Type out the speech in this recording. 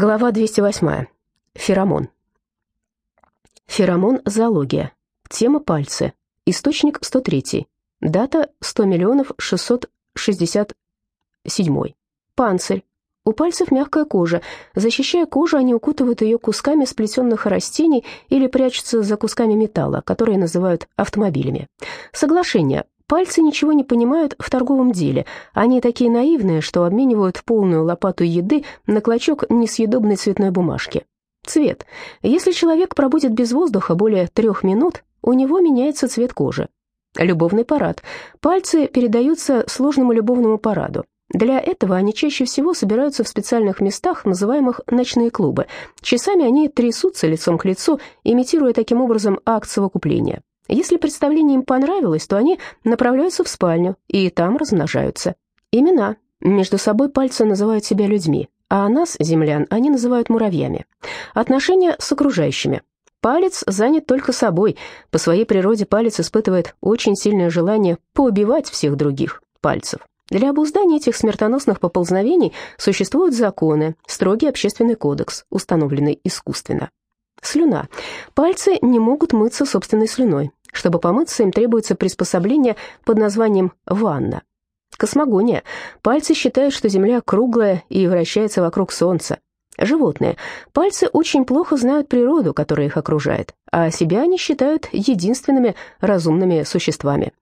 Глава 208. Феромон. Феромон – зоология. Тема – пальцы. Источник – 103. Дата – 100 миллионов 667. Панцирь. У пальцев мягкая кожа. Защищая кожу, они укутывают ее кусками сплетенных растений или прячутся за кусками металла, которые называют автомобилями. Соглашение. Пальцы ничего не понимают в торговом деле. Они такие наивные, что обменивают полную лопату еды на клочок несъедобной цветной бумажки. Цвет. Если человек пробудет без воздуха более трех минут, у него меняется цвет кожи. Любовный парад. Пальцы передаются сложному любовному параду. Для этого они чаще всего собираются в специальных местах, называемых ночные клубы. Часами они трясутся лицом к лицу, имитируя таким образом акт совокупления. Если представление им понравилось, то они направляются в спальню и там размножаются. Имена. Между собой пальцы называют себя людьми, а нас, землян, они называют муравьями. Отношения с окружающими. Палец занят только собой. По своей природе палец испытывает очень сильное желание поубивать всех других пальцев. Для обуздания этих смертоносных поползновений существуют законы, строгий общественный кодекс, установленный искусственно. Слюна. Пальцы не могут мыться собственной слюной. Чтобы помыться, им требуется приспособление под названием ванна. Космогония. Пальцы считают, что Земля круглая и вращается вокруг Солнца. Животные. Пальцы очень плохо знают природу, которая их окружает, а себя они считают единственными разумными существами.